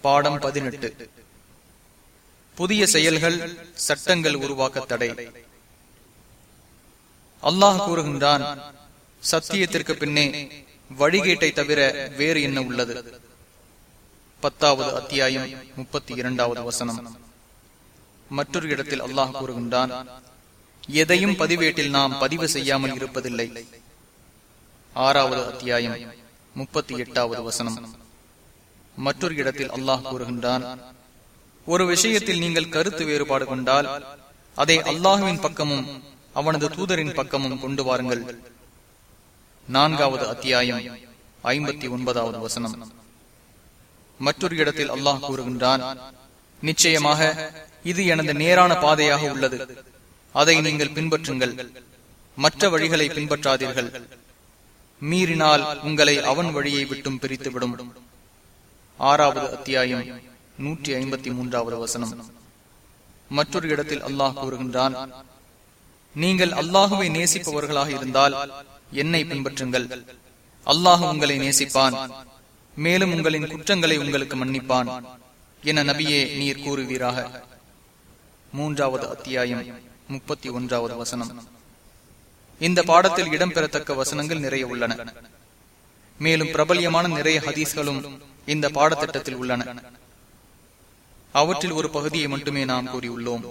பாடம் பதினெட்டு. புதிய செயல்கள் சட்டங்கள் உருவாக்க தடை. அல்லாஹ் கூறுகின்றான் சத்தியத்திற்கு பின்னே வழிகேட்டை தவிர வேறு என்ன உள்ளது? பத்தாவது அத்தியாயம் முப்பத்தி இரண்டாவது வசனம். மற்றொரு இடத்தில் அல்லாஹ் கூறுகின்றான் எதையும் பதிவேட்டில் நாம் பதிவு செய்யாமல் இருப்பதில்லை. ஆறாவது அத்தியாயம் முப்பத்தி எட்டாவது வசனம். மற்றொரு இடத்தில் அல்லாஹ் கூறுகின்றான் ஒரு விஷயத்தில் நீங்கள் கருத்து வேறுபாடு கொண்டால் அதை அல்லாஹுவின் பக்கமும் அவனது தூதரின் பக்கமும் கொண்டு வாருங்கள். நான்காவது அத்தியாயம் ஐம்பத்தி ஒன்பதாவது வசனம். மற்றொரு இடத்தில் அல்லாஹ் கூறுகின்றான் நிச்சயமாக இது எனது நேரான பாதையாக உள்ளது. அதை நீங்கள் பின்பற்றுங்கள். மற்ற வழிகளை பின்பற்றாதீர்கள். மீறினால் உங்களை அவன் வழியை விட்டும் பிரித்துவிடும். ஆறாவது அத்தியாயம் நூற்றி ஐம்பத்தி மூன்றாவது வசனம் மற்றொரு இடத்தில் அல்லாஹ் கூறுகின்றான் நீங்கள் அல்லாஹுவை நேசிப்பவர்களாக இருந்தால் என்னை பின்பற்றுங்கள் அல்லாஹ் உங்களை நேசிப்பான் மேலும் உங்களின் குற்றங்களை உங்களுக்கு மன்னிப்பான் என நபியே நீர் கூறுவீராக மூன்றாவது அத்தியாயம் முப்பத்தி ஒன்றாவது வசனம் இந்த பாடத்தில் இடம்பெறத்தக்க வசனங்கள் நிறைய உள்ளன மேலும் பிரபல்யமான நிறைய ஹதீஸ்களும் இந்த பாடத்திட்டத்தில் உள்ளன. அவற்றில் ஒரு பகுதியை மட்டுமே நாம் கூறியுள்ளோம்.